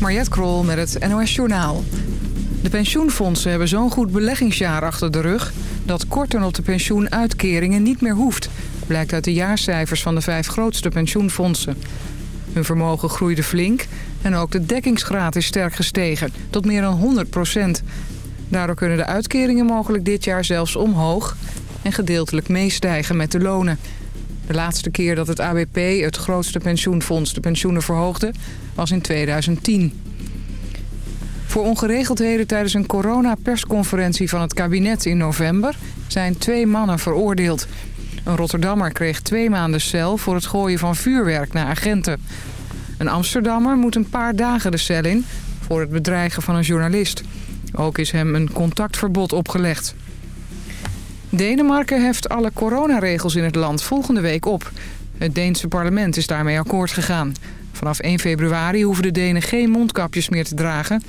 Mariette Krol met het NOS Journaal. De pensioenfondsen hebben zo'n goed beleggingsjaar achter de rug... dat korten op de pensioenuitkeringen niet meer hoeft... blijkt uit de jaarcijfers van de vijf grootste pensioenfondsen. Hun vermogen groeide flink en ook de dekkingsgraad is sterk gestegen... tot meer dan 100 procent. Daardoor kunnen de uitkeringen mogelijk dit jaar zelfs omhoog... en gedeeltelijk meestijgen met de lonen... De laatste keer dat het ABP, het grootste pensioenfonds, de pensioenen verhoogde, was in 2010. Voor ongeregeldheden tijdens een coronapersconferentie van het kabinet in november zijn twee mannen veroordeeld. Een Rotterdammer kreeg twee maanden cel voor het gooien van vuurwerk naar agenten. Een Amsterdammer moet een paar dagen de cel in voor het bedreigen van een journalist. Ook is hem een contactverbod opgelegd. Denemarken heft alle coronaregels in het land volgende week op. Het Deense parlement is daarmee akkoord gegaan. Vanaf 1 februari hoeven de Denen geen mondkapjes meer te dragen...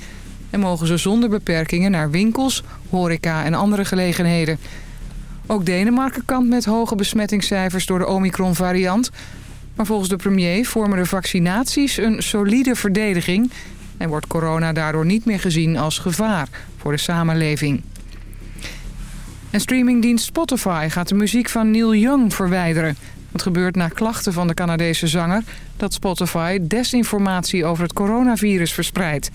en mogen ze zonder beperkingen naar winkels, horeca en andere gelegenheden. Ook Denemarken kampt met hoge besmettingscijfers door de Omicron-variant... maar volgens de premier vormen de vaccinaties een solide verdediging... en wordt corona daardoor niet meer gezien als gevaar voor de samenleving. En streamingdienst Spotify gaat de muziek van Neil Young verwijderen. Het gebeurt na klachten van de Canadese zanger... dat Spotify desinformatie over het coronavirus verspreidt.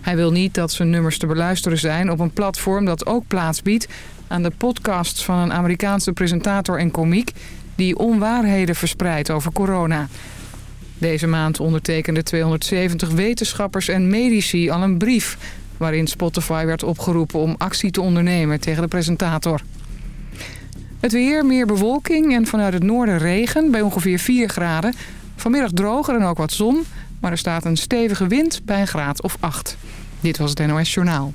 Hij wil niet dat zijn nummers te beluisteren zijn op een platform dat ook plaats biedt... aan de podcasts van een Amerikaanse presentator en komiek... die onwaarheden verspreidt over corona. Deze maand ondertekenden 270 wetenschappers en medici al een brief waarin Spotify werd opgeroepen om actie te ondernemen tegen de presentator. Het weer, meer bewolking en vanuit het noorden regen bij ongeveer 4 graden. Vanmiddag droger en ook wat zon, maar er staat een stevige wind bij een graad of 8. Dit was het NOS Journaal.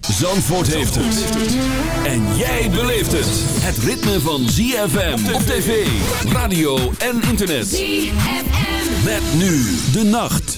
Zandvoort heeft het. En jij beleeft het. Het ritme van ZFM op tv, radio en internet. ZFM. Met nu de nacht.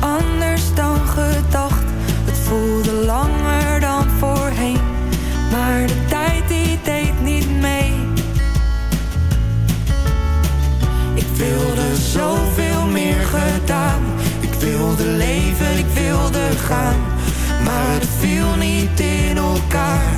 anders dan gedacht. Het voelde langer dan voorheen, maar de tijd die deed niet mee. Ik wilde zoveel meer gedaan. Ik wilde leven, ik wilde gaan, maar het viel niet in elkaar.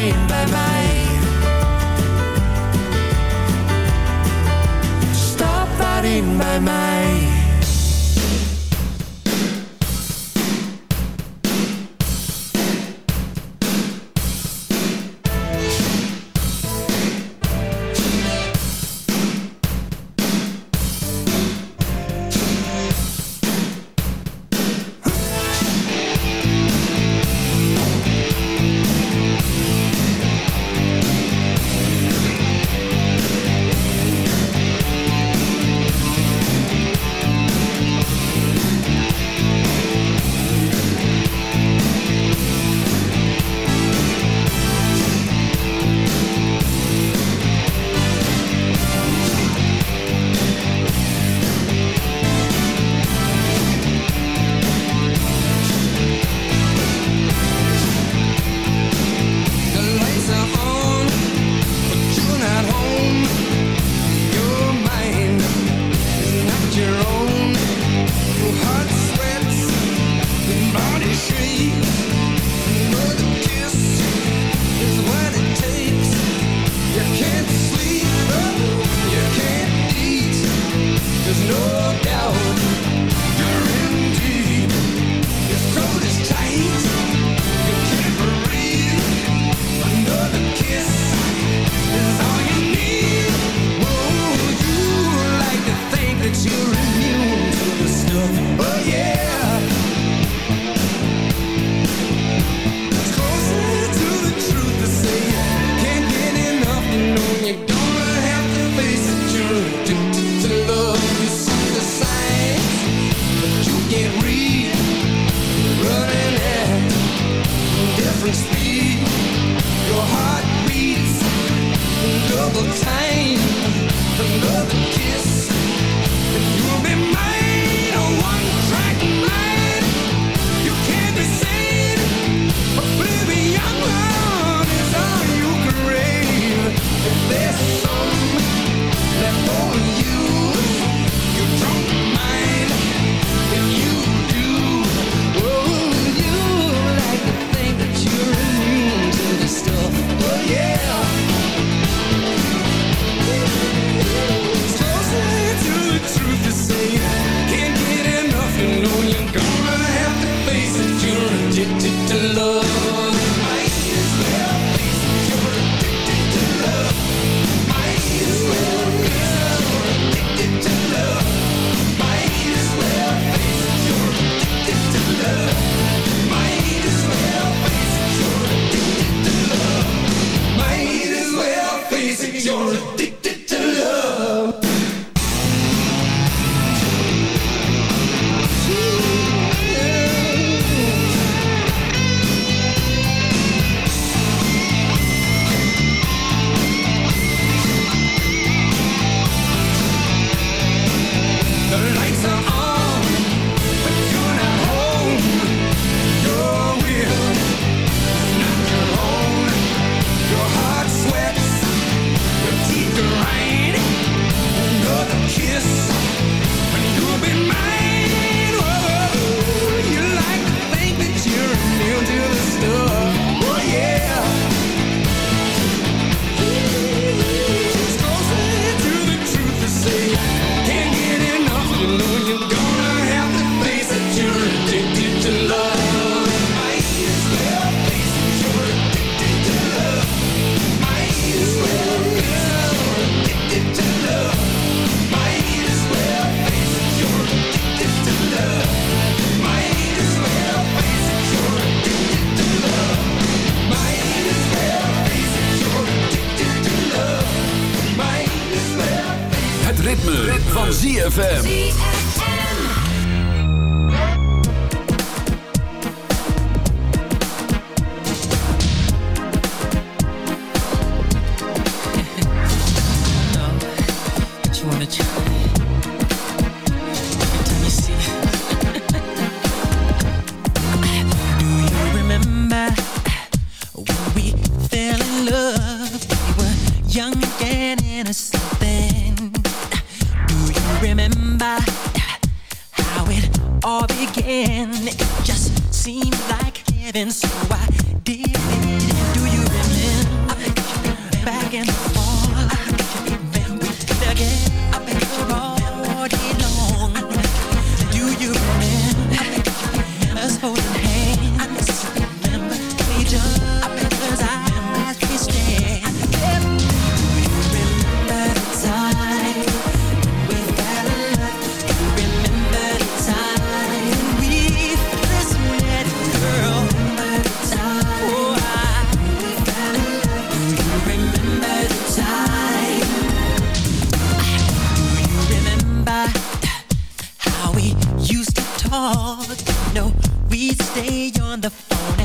alleen bij mij. Stap daarin bij mij. ZFM. on the phone.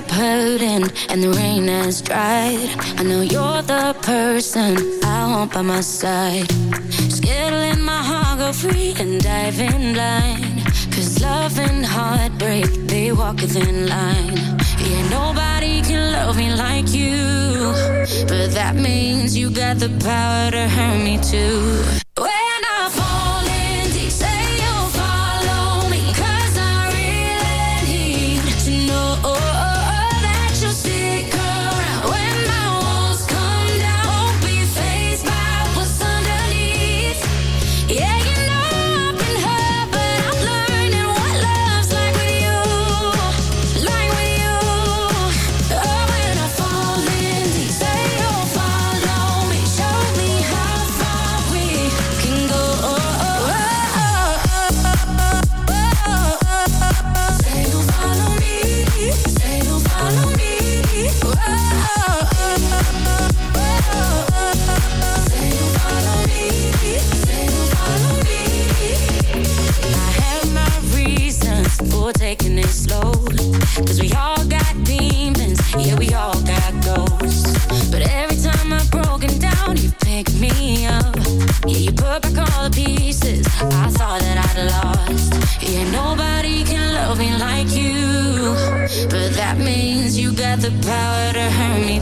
up hurting and the rain has dried. I know you're the person I want by my side. Skittling my heart go free and dive in line Cause love and heartbreak, they walk a thin line. Yeah, nobody can love me like you. But that means you got the power to hurt me too. you got the power to hurt me.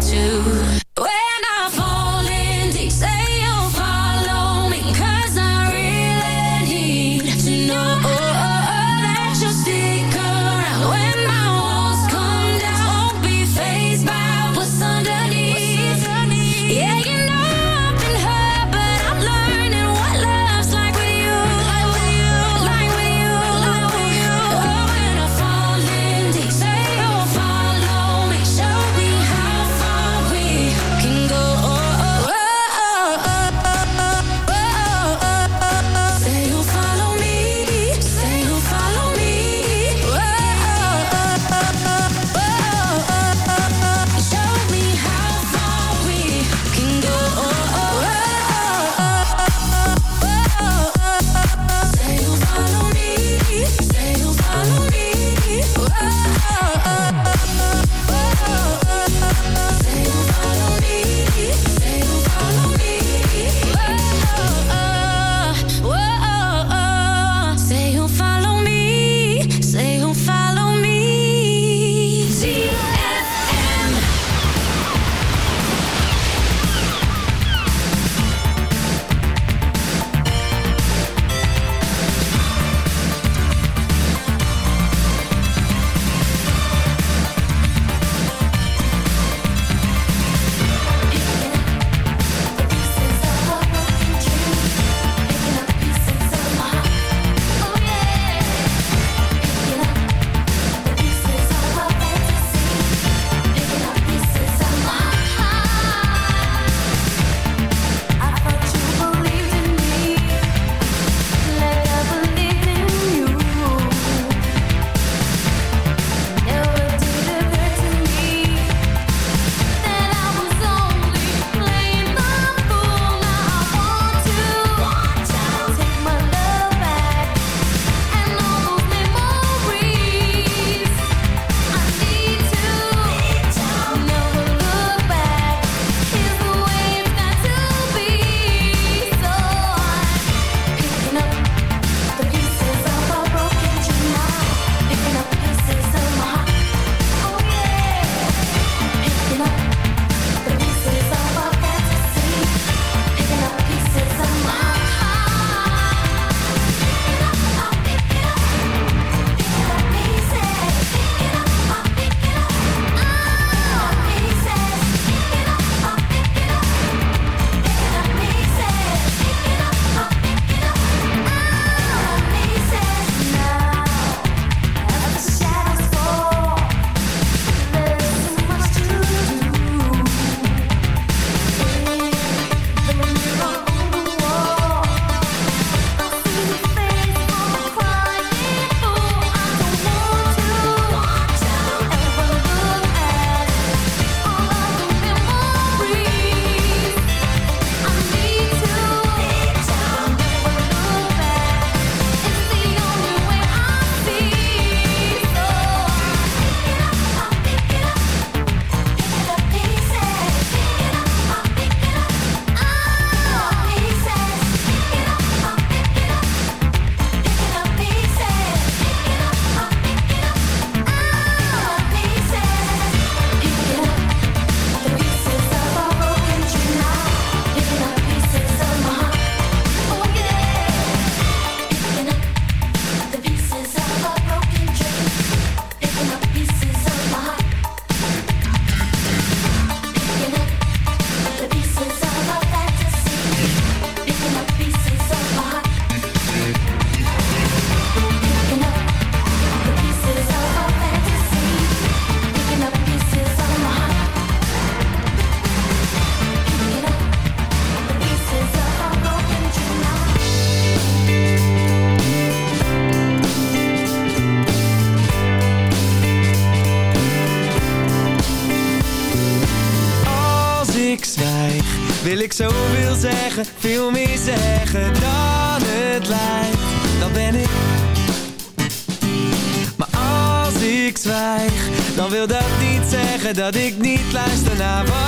dat ik niet luister naar wat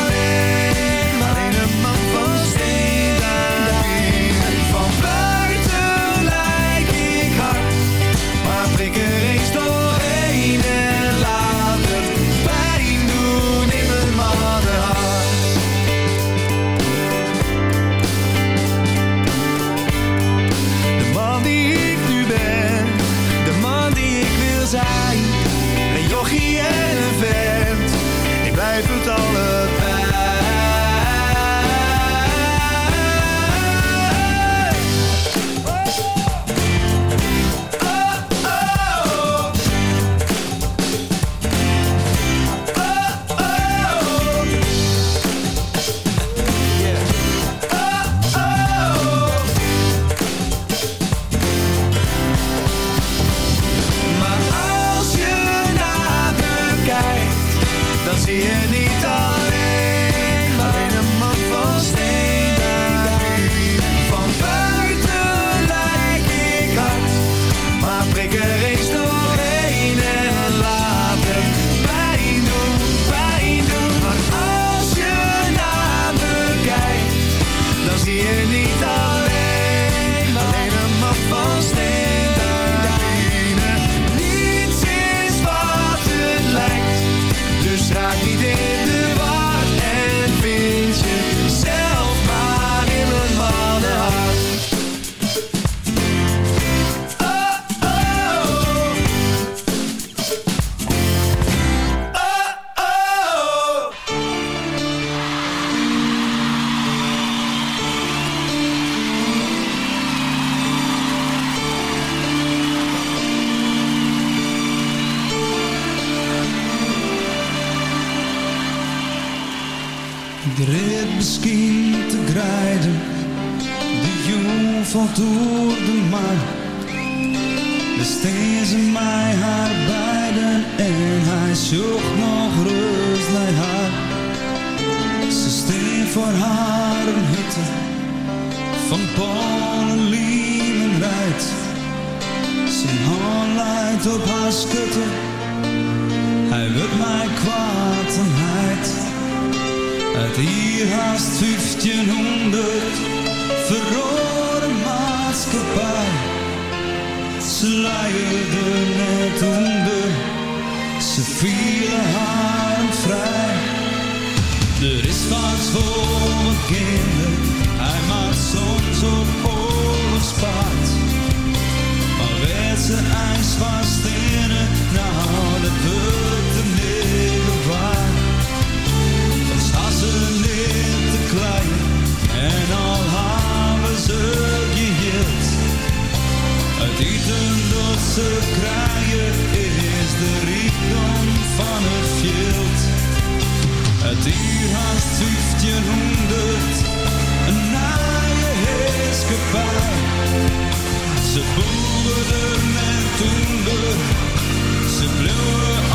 boerden en toenden. Ze bleven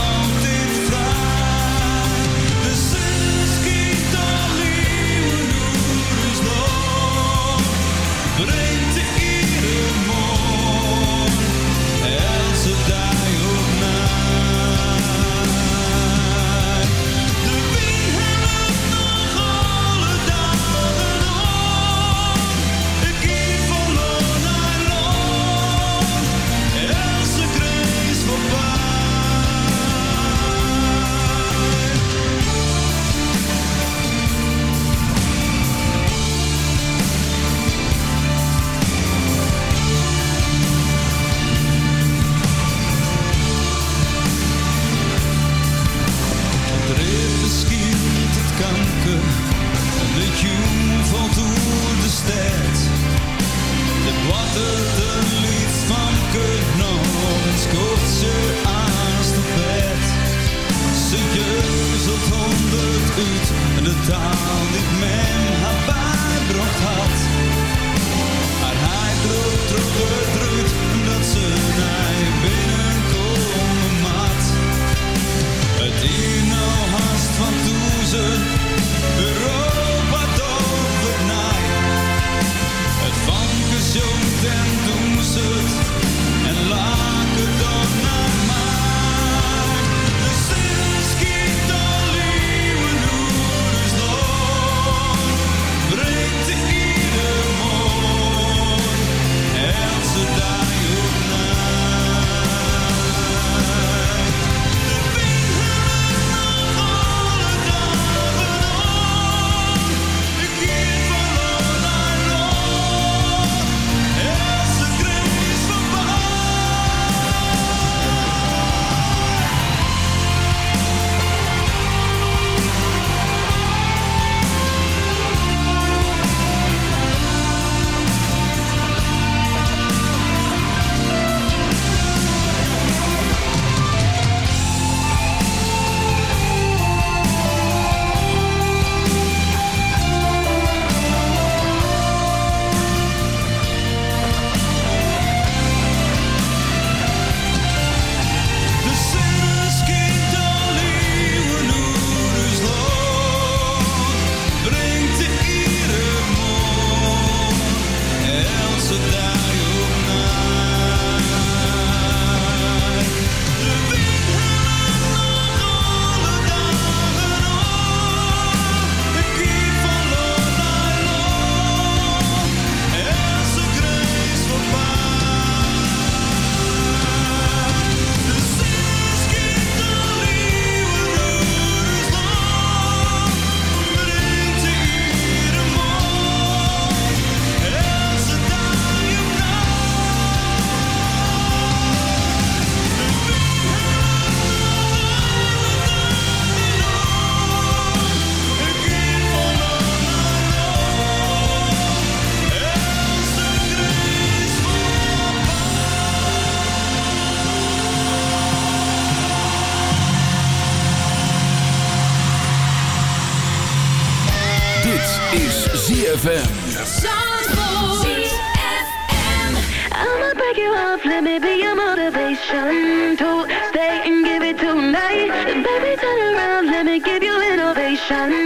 take you off, let me be your motivation to stay and give it tonight. Baby, turn around, let me give you innovation.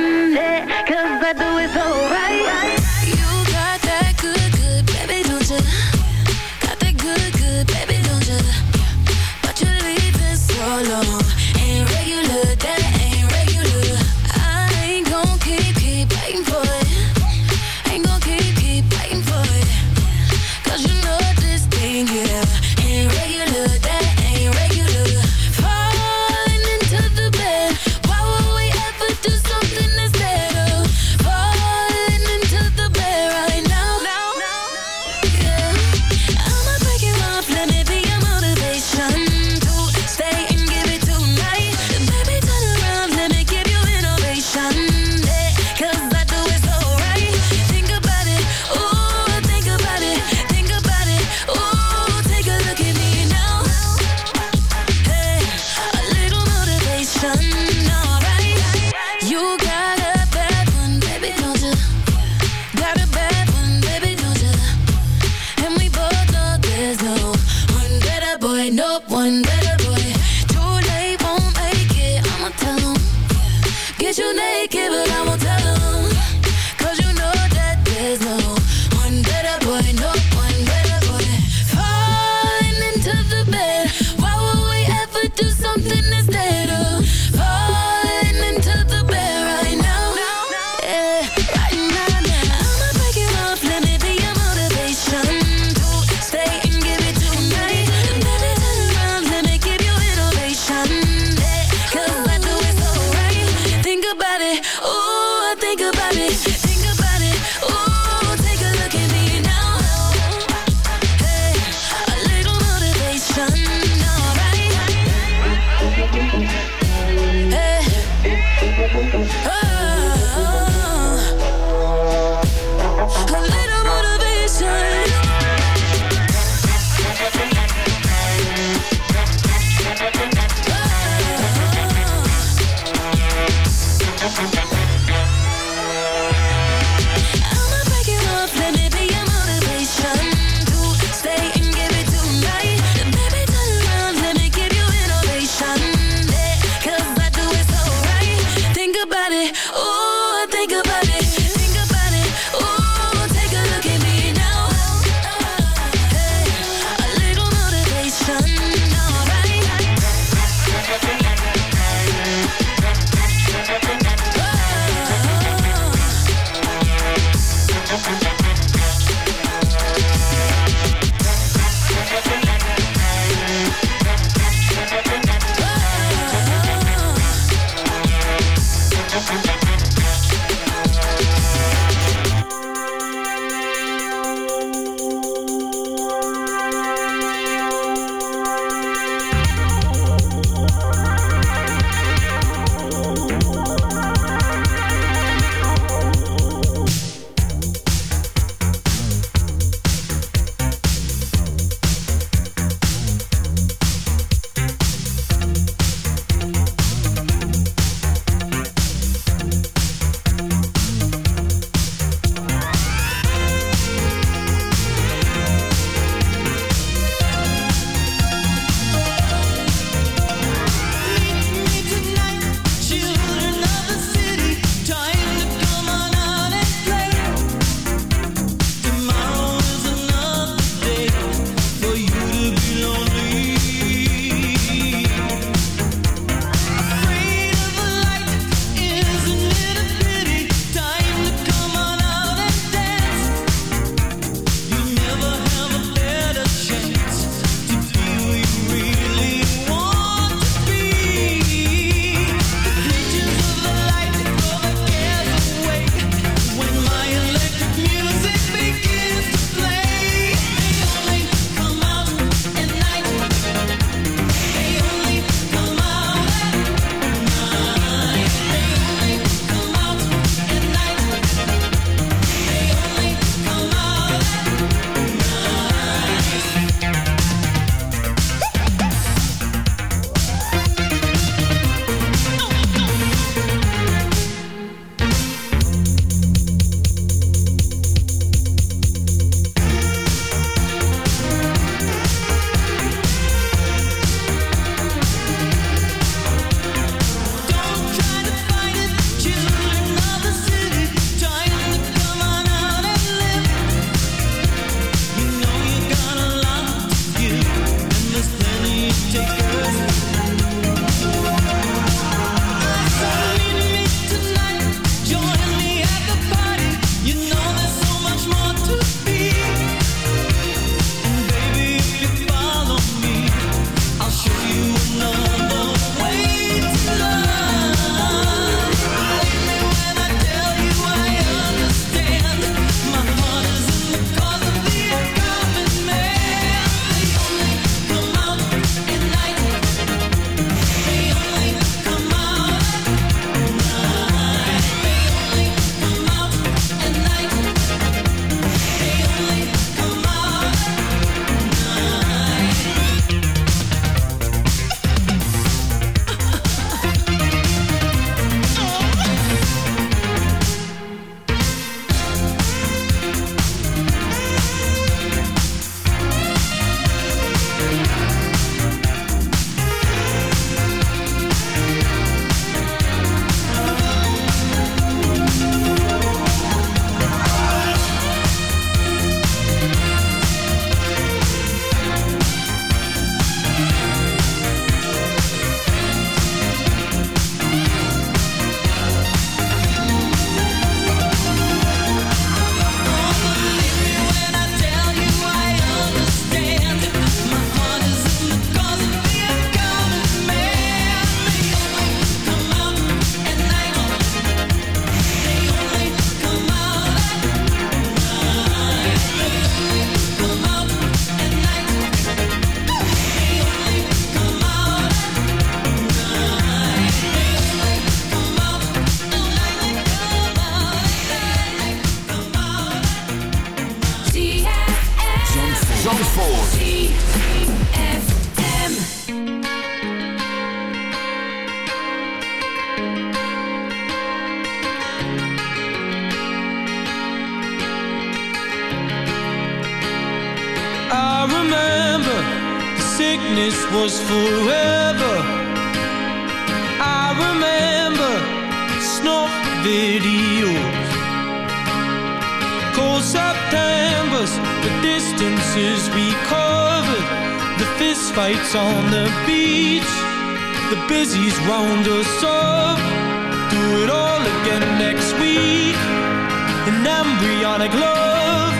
Van ZFM. sickness was forever. I remember snuff videos, cold September's, the distances we covered, the fist fights on the beach, the busies round us up. Do it all again next week. An embryonic love, the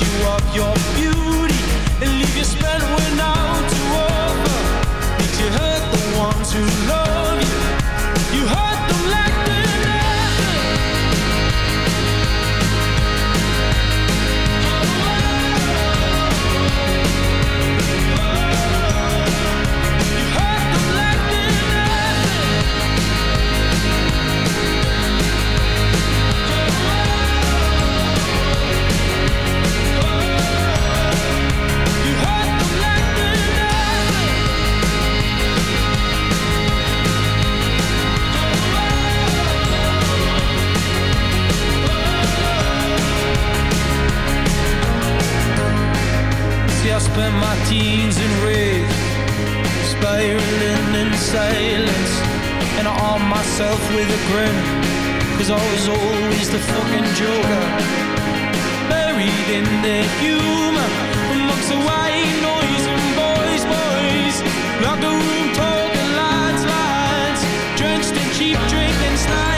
You of your in rage, spiraling in silence, and I arm myself with a grin, cause I was always the fucking joker, buried in the humor, amongst the white noise and boys, boys, like a room talking lads, lads, drenched in cheap drink and snipe